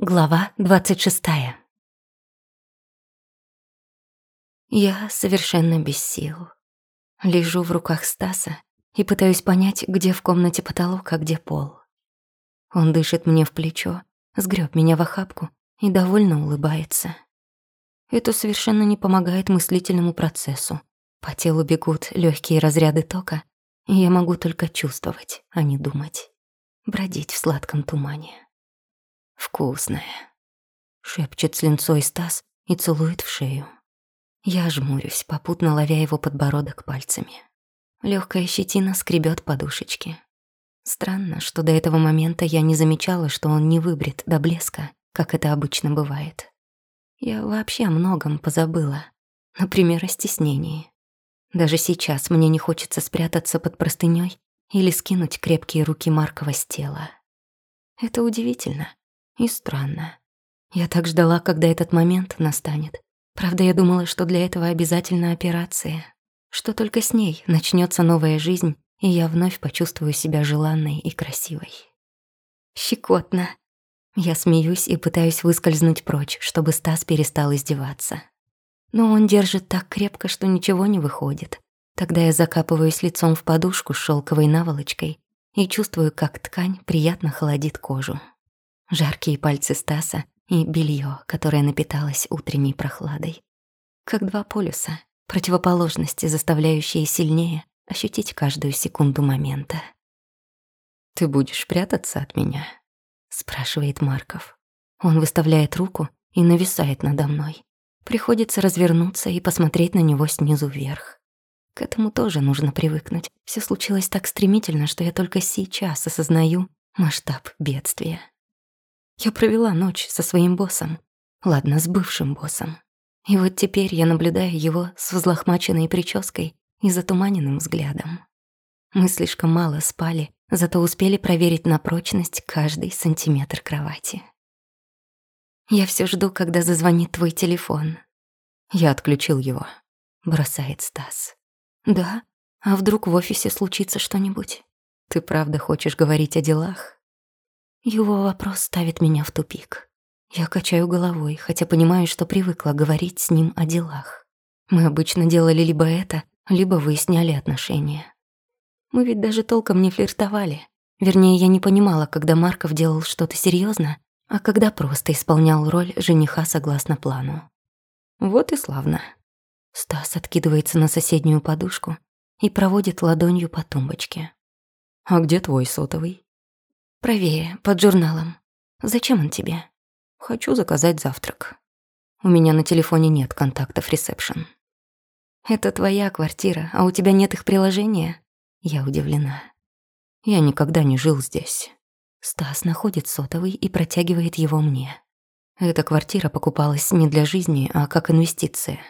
Глава двадцать шестая. Я совершенно без сил. Лежу в руках Стаса и пытаюсь понять, где в комнате потолок, а где пол. Он дышит мне в плечо, сгреб меня в охапку и довольно улыбается. Это совершенно не помогает мыслительному процессу. По телу бегут легкие разряды тока, и я могу только чувствовать, а не думать. Бродить в сладком тумане. «Вкусная», — шепчет с линцой Стас и целует в шею. Я жмурюсь, попутно ловя его подбородок пальцами. Легкая щетина скребет подушечки. Странно, что до этого момента я не замечала, что он не выбрит до блеска, как это обычно бывает. Я вообще о многом позабыла. Например, о стеснении. Даже сейчас мне не хочется спрятаться под простынёй или скинуть крепкие руки Маркова с тела. Это удивительно. И странно. Я так ждала, когда этот момент настанет. Правда, я думала, что для этого обязательно операция. Что только с ней начнется новая жизнь, и я вновь почувствую себя желанной и красивой. Щекотно. Я смеюсь и пытаюсь выскользнуть прочь, чтобы Стас перестал издеваться. Но он держит так крепко, что ничего не выходит. Тогда я закапываюсь лицом в подушку с шелковой наволочкой и чувствую, как ткань приятно холодит кожу. Жаркие пальцы Стаса и белье, которое напиталось утренней прохладой. Как два полюса, противоположности, заставляющие сильнее ощутить каждую секунду момента. «Ты будешь прятаться от меня?» — спрашивает Марков. Он выставляет руку и нависает надо мной. Приходится развернуться и посмотреть на него снизу вверх. К этому тоже нужно привыкнуть. Все случилось так стремительно, что я только сейчас осознаю масштаб бедствия. Я провела ночь со своим боссом. Ладно, с бывшим боссом. И вот теперь я наблюдаю его с взлохмаченной прической и затуманенным взглядом. Мы слишком мало спали, зато успели проверить на прочность каждый сантиметр кровати. Я все жду, когда зазвонит твой телефон. Я отключил его, бросает Стас. Да? А вдруг в офисе случится что-нибудь? Ты правда хочешь говорить о делах? Его вопрос ставит меня в тупик. Я качаю головой, хотя понимаю, что привыкла говорить с ним о делах. Мы обычно делали либо это, либо выясняли отношения. Мы ведь даже толком не флиртовали. Вернее, я не понимала, когда Марков делал что-то серьезно, а когда просто исполнял роль жениха согласно плану. Вот и славно. Стас откидывается на соседнюю подушку и проводит ладонью по тумбочке. «А где твой сотовый?» Правее, под журналом. Зачем он тебе? Хочу заказать завтрак. У меня на телефоне нет контактов ресепшн. Это твоя квартира, а у тебя нет их приложения? Я удивлена. Я никогда не жил здесь. Стас находит сотовый и протягивает его мне. Эта квартира покупалась не для жизни, а как инвестиция.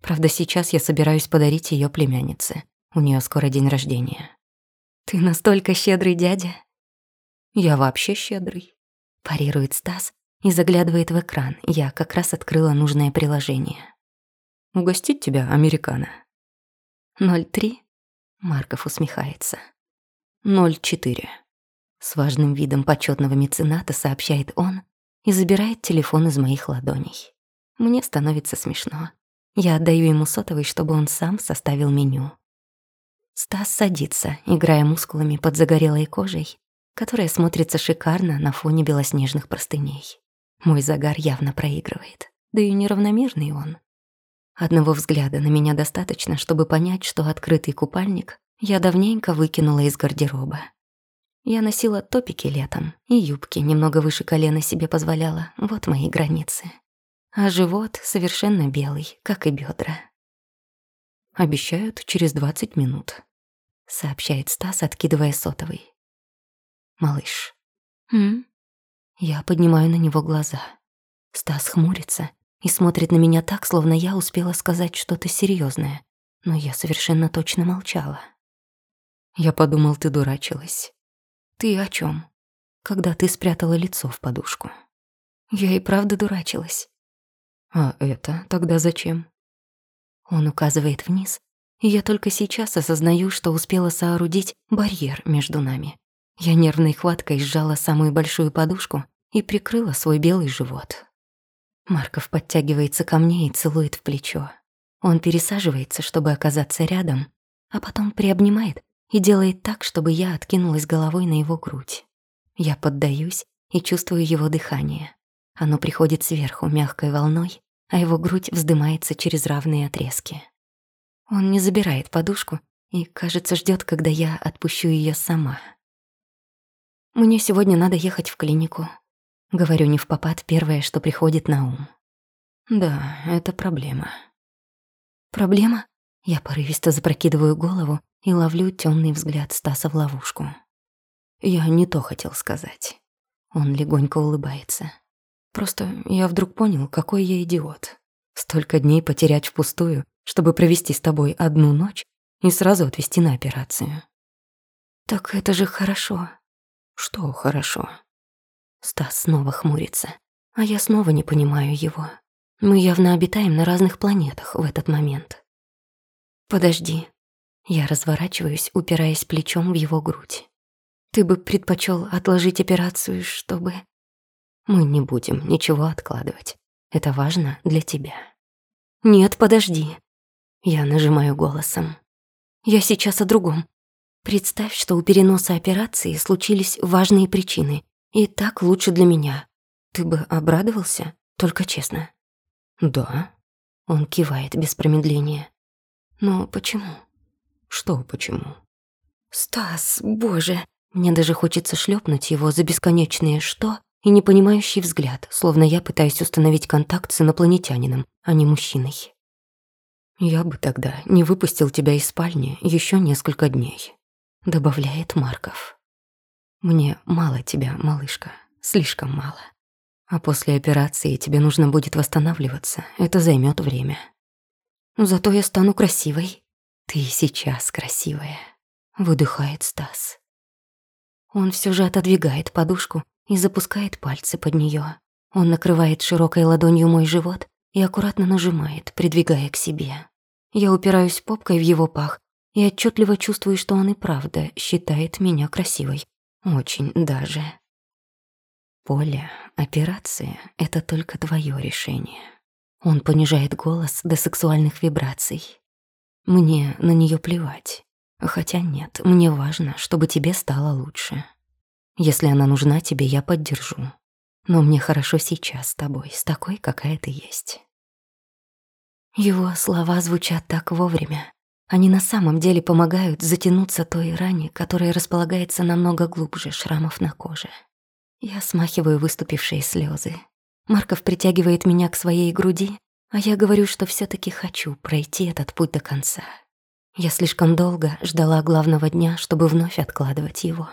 Правда, сейчас я собираюсь подарить ее племяннице. У нее скоро день рождения. Ты настолько щедрый дядя. Я вообще щедрый. Парирует Стас и заглядывает в экран. Я как раз открыла нужное приложение. Угостить тебя, американо? 03? Марков усмехается. 04. С важным видом почетного мецената сообщает он и забирает телефон из моих ладоней. Мне становится смешно. Я отдаю ему сотовый, чтобы он сам составил меню. Стас садится, играя мускулами под загорелой кожей, которая смотрится шикарно на фоне белоснежных простыней. Мой загар явно проигрывает, да и неравномерный он. Одного взгляда на меня достаточно, чтобы понять, что открытый купальник я давненько выкинула из гардероба. Я носила топики летом, и юбки немного выше колена себе позволяла, вот мои границы. А живот совершенно белый, как и бедра. «Обещают через двадцать минут», — сообщает Стас, откидывая сотовый малыш». «М?» Я поднимаю на него глаза. Стас хмурится и смотрит на меня так, словно я успела сказать что-то серьезное, но я совершенно точно молчала. Я подумал, ты дурачилась. Ты о чем? Когда ты спрятала лицо в подушку. Я и правда дурачилась. А это тогда зачем? Он указывает вниз, и я только сейчас осознаю, что успела соорудить барьер между нами. Я нервной хваткой сжала самую большую подушку и прикрыла свой белый живот. Марков подтягивается ко мне и целует в плечо. Он пересаживается, чтобы оказаться рядом, а потом приобнимает и делает так, чтобы я откинулась головой на его грудь. Я поддаюсь и чувствую его дыхание. Оно приходит сверху мягкой волной, а его грудь вздымается через равные отрезки. Он не забирает подушку и, кажется, ждет, когда я отпущу ее сама. Мне сегодня надо ехать в клинику. Говорю не в попад первое, что приходит на ум. Да, это проблема. Проблема? Я порывисто запрокидываю голову и ловлю темный взгляд Стаса в ловушку. Я не то хотел сказать. Он легонько улыбается. Просто я вдруг понял, какой я идиот. Столько дней потерять впустую, чтобы провести с тобой одну ночь и сразу отвезти на операцию. Так это же хорошо. Что хорошо? Стас снова хмурится, а я снова не понимаю его. Мы явно обитаем на разных планетах в этот момент. Подожди. Я разворачиваюсь, упираясь плечом в его грудь. Ты бы предпочел отложить операцию, чтобы... Мы не будем ничего откладывать. Это важно для тебя. Нет, подожди. Я нажимаю голосом. Я сейчас о другом. Представь, что у переноса операции случились важные причины, и так лучше для меня. Ты бы обрадовался? Только честно. Да. Он кивает без промедления. Но почему? Что почему? Стас, боже, мне даже хочется шлепнуть его за бесконечное «что» и непонимающий взгляд, словно я пытаюсь установить контакт с инопланетянином, а не мужчиной. «Я бы тогда не выпустил тебя из спальни еще несколько дней», — добавляет Марков. «Мне мало тебя, малышка, слишком мало. А после операции тебе нужно будет восстанавливаться, это займет время. Зато я стану красивой. Ты сейчас красивая», — выдыхает Стас. Он все же отодвигает подушку и запускает пальцы под нее. Он накрывает широкой ладонью мой живот и аккуратно нажимает, придвигая к себе. Я упираюсь попкой в его пах и отчетливо чувствую, что он и правда считает меня красивой. Очень даже. Поля, операция — это только твое решение. Он понижает голос до сексуальных вибраций. Мне на нее плевать. Хотя нет, мне важно, чтобы тебе стало лучше. Если она нужна тебе, я поддержу. Но мне хорошо сейчас с тобой, с такой, какая ты есть. Его слова звучат так вовремя. Они на самом деле помогают затянуться той ране, которая располагается намного глубже шрамов на коже. Я смахиваю выступившие слезы. Марков притягивает меня к своей груди, а я говорю, что все таки хочу пройти этот путь до конца. Я слишком долго ждала главного дня, чтобы вновь откладывать его.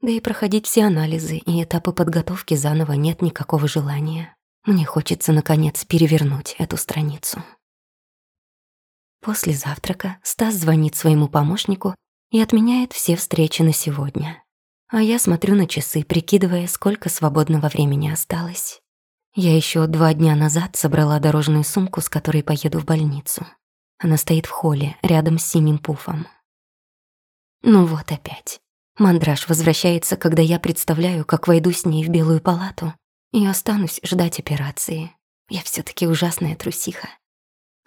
Да и проходить все анализы и этапы подготовки заново нет никакого желания. Мне хочется, наконец, перевернуть эту страницу. После завтрака Стас звонит своему помощнику и отменяет все встречи на сегодня. А я смотрю на часы, прикидывая, сколько свободного времени осталось. Я еще два дня назад собрала дорожную сумку, с которой поеду в больницу. Она стоит в холле, рядом с синим пуфом. Ну вот опять. Мандраж возвращается, когда я представляю, как войду с ней в белую палату и останусь ждать операции. Я все таки ужасная трусиха.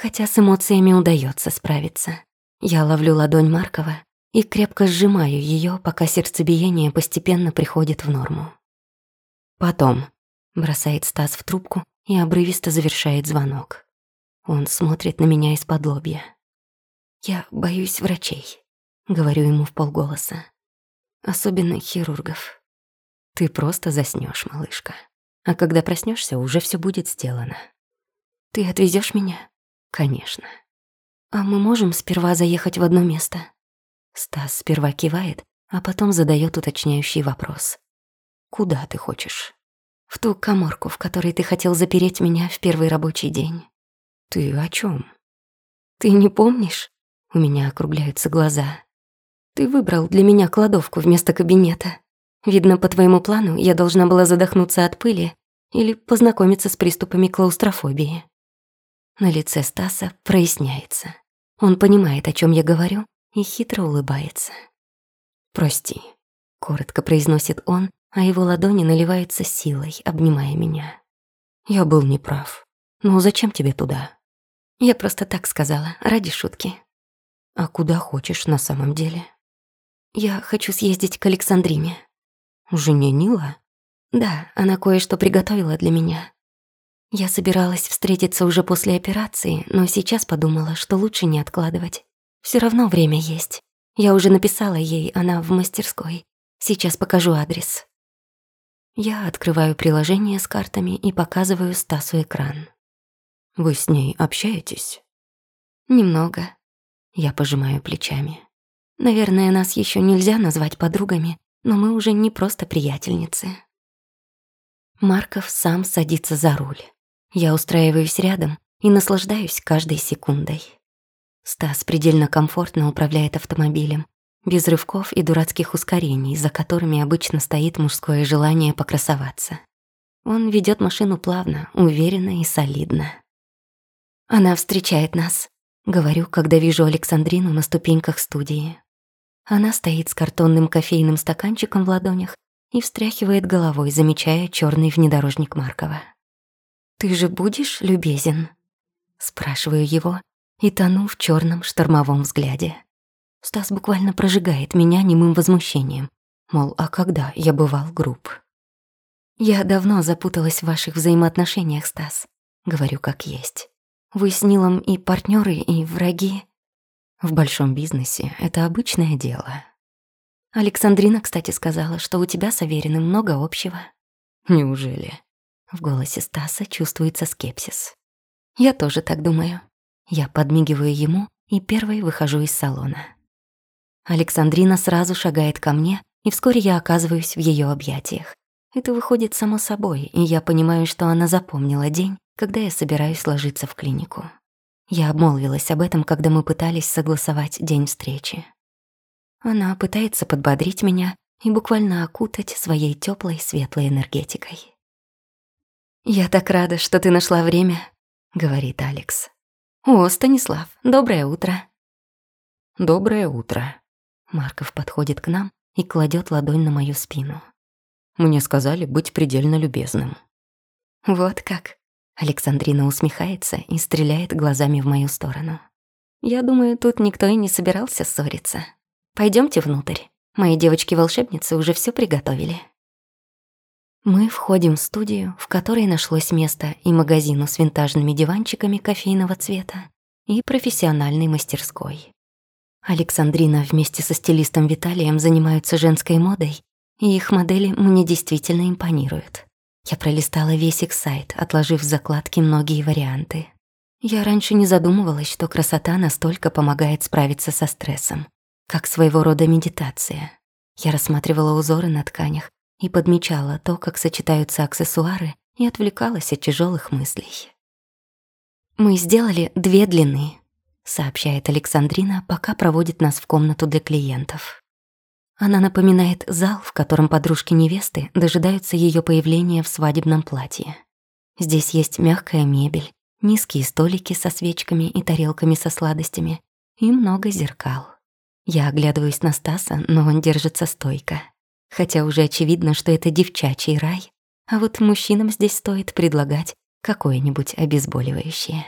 Хотя с эмоциями удается справиться. Я ловлю ладонь Маркова и крепко сжимаю ее, пока сердцебиение постепенно приходит в норму. Потом бросает Стас в трубку и обрывисто завершает звонок. Он смотрит на меня из-под лобья. «Я боюсь врачей», — говорю ему в полголоса. «Особенно хирургов. Ты просто заснешь, малышка. А когда проснешься, уже все будет сделано. Ты отвезешь меня?» Конечно. А мы можем сперва заехать в одно место? Стас сперва кивает, а потом задает уточняющий вопрос. Куда ты хочешь? В ту коморку, в которой ты хотел запереть меня в первый рабочий день. Ты о чем? Ты не помнишь? У меня округляются глаза. Ты выбрал для меня кладовку вместо кабинета. Видно, по твоему плану я должна была задохнуться от пыли или познакомиться с приступами клаустрофобии. На лице Стаса проясняется. Он понимает, о чем я говорю, и хитро улыбается. «Прости», — коротко произносит он а его ладони наливаются силой, обнимая меня. Я был неправ. Ну зачем тебе туда? Я просто так сказала, ради шутки. А куда хочешь на самом деле? Я хочу съездить к Александрине. Жене Нила? Да, она кое-что приготовила для меня. Я собиралась встретиться уже после операции, но сейчас подумала, что лучше не откладывать. Все равно время есть. Я уже написала ей, она в мастерской. Сейчас покажу адрес. Я открываю приложение с картами и показываю Стасу экран. Вы с ней общаетесь? Немного. Я пожимаю плечами. Наверное, нас еще нельзя назвать подругами, но мы уже не просто приятельницы. Марков сам садится за руль. Я устраиваюсь рядом и наслаждаюсь каждой секундой. Стас предельно комфортно управляет автомобилем, без рывков и дурацких ускорений, за которыми обычно стоит мужское желание покрасоваться. Он ведет машину плавно, уверенно и солидно. Она встречает нас, говорю, когда вижу Александрину на ступеньках студии. Она стоит с картонным кофейным стаканчиком в ладонях и встряхивает головой, замечая черный внедорожник Маркова. «Ты же будешь любезен?» Спрашиваю его и тону в черном штормовом взгляде. Стас буквально прожигает меня немым возмущением. Мол, а когда я бывал груб? «Я давно запуталась в ваших взаимоотношениях, Стас», — говорю как есть. «Вы с Нилом и партнеры, и враги». В большом бизнесе это обычное дело. Александрина, кстати, сказала, что у тебя с Авериным много общего. Неужели? В голосе Стаса чувствуется скепсис. Я тоже так думаю. Я подмигиваю ему и первой выхожу из салона. Александрина сразу шагает ко мне, и вскоре я оказываюсь в ее объятиях. Это выходит само собой, и я понимаю, что она запомнила день, когда я собираюсь ложиться в клинику. Я обмолвилась об этом, когда мы пытались согласовать день встречи. Она пытается подбодрить меня и буквально окутать своей теплой светлой энергетикой. «Я так рада, что ты нашла время», — говорит Алекс. «О, Станислав, доброе утро». «Доброе утро», Марков подходит к нам и кладет ладонь на мою спину. Мне сказали быть предельно любезным. Вот как. Александрина усмехается и стреляет глазами в мою сторону. Я думаю, тут никто и не собирался ссориться. Пойдемте внутрь. Мои девочки-волшебницы уже все приготовили. Мы входим в студию, в которой нашлось место и магазину с винтажными диванчиками кофейного цвета, и профессиональной мастерской. Александрина вместе со стилистом Виталием занимаются женской модой, и их модели мне действительно импонируют. Я пролистала весь их сайт, отложив в закладки многие варианты. Я раньше не задумывалась, что красота настолько помогает справиться со стрессом, как своего рода медитация. Я рассматривала узоры на тканях и подмечала то, как сочетаются аксессуары, и отвлекалась от тяжелых мыслей. Мы сделали две длины, сообщает Александрина, пока проводит нас в комнату для клиентов. Она напоминает зал, в котором подружки невесты дожидаются ее появления в свадебном платье. Здесь есть мягкая мебель, низкие столики со свечками и тарелками со сладостями и много зеркал. Я оглядываюсь на Стаса, но он держится стойко. Хотя уже очевидно, что это девчачий рай, а вот мужчинам здесь стоит предлагать какое-нибудь обезболивающее.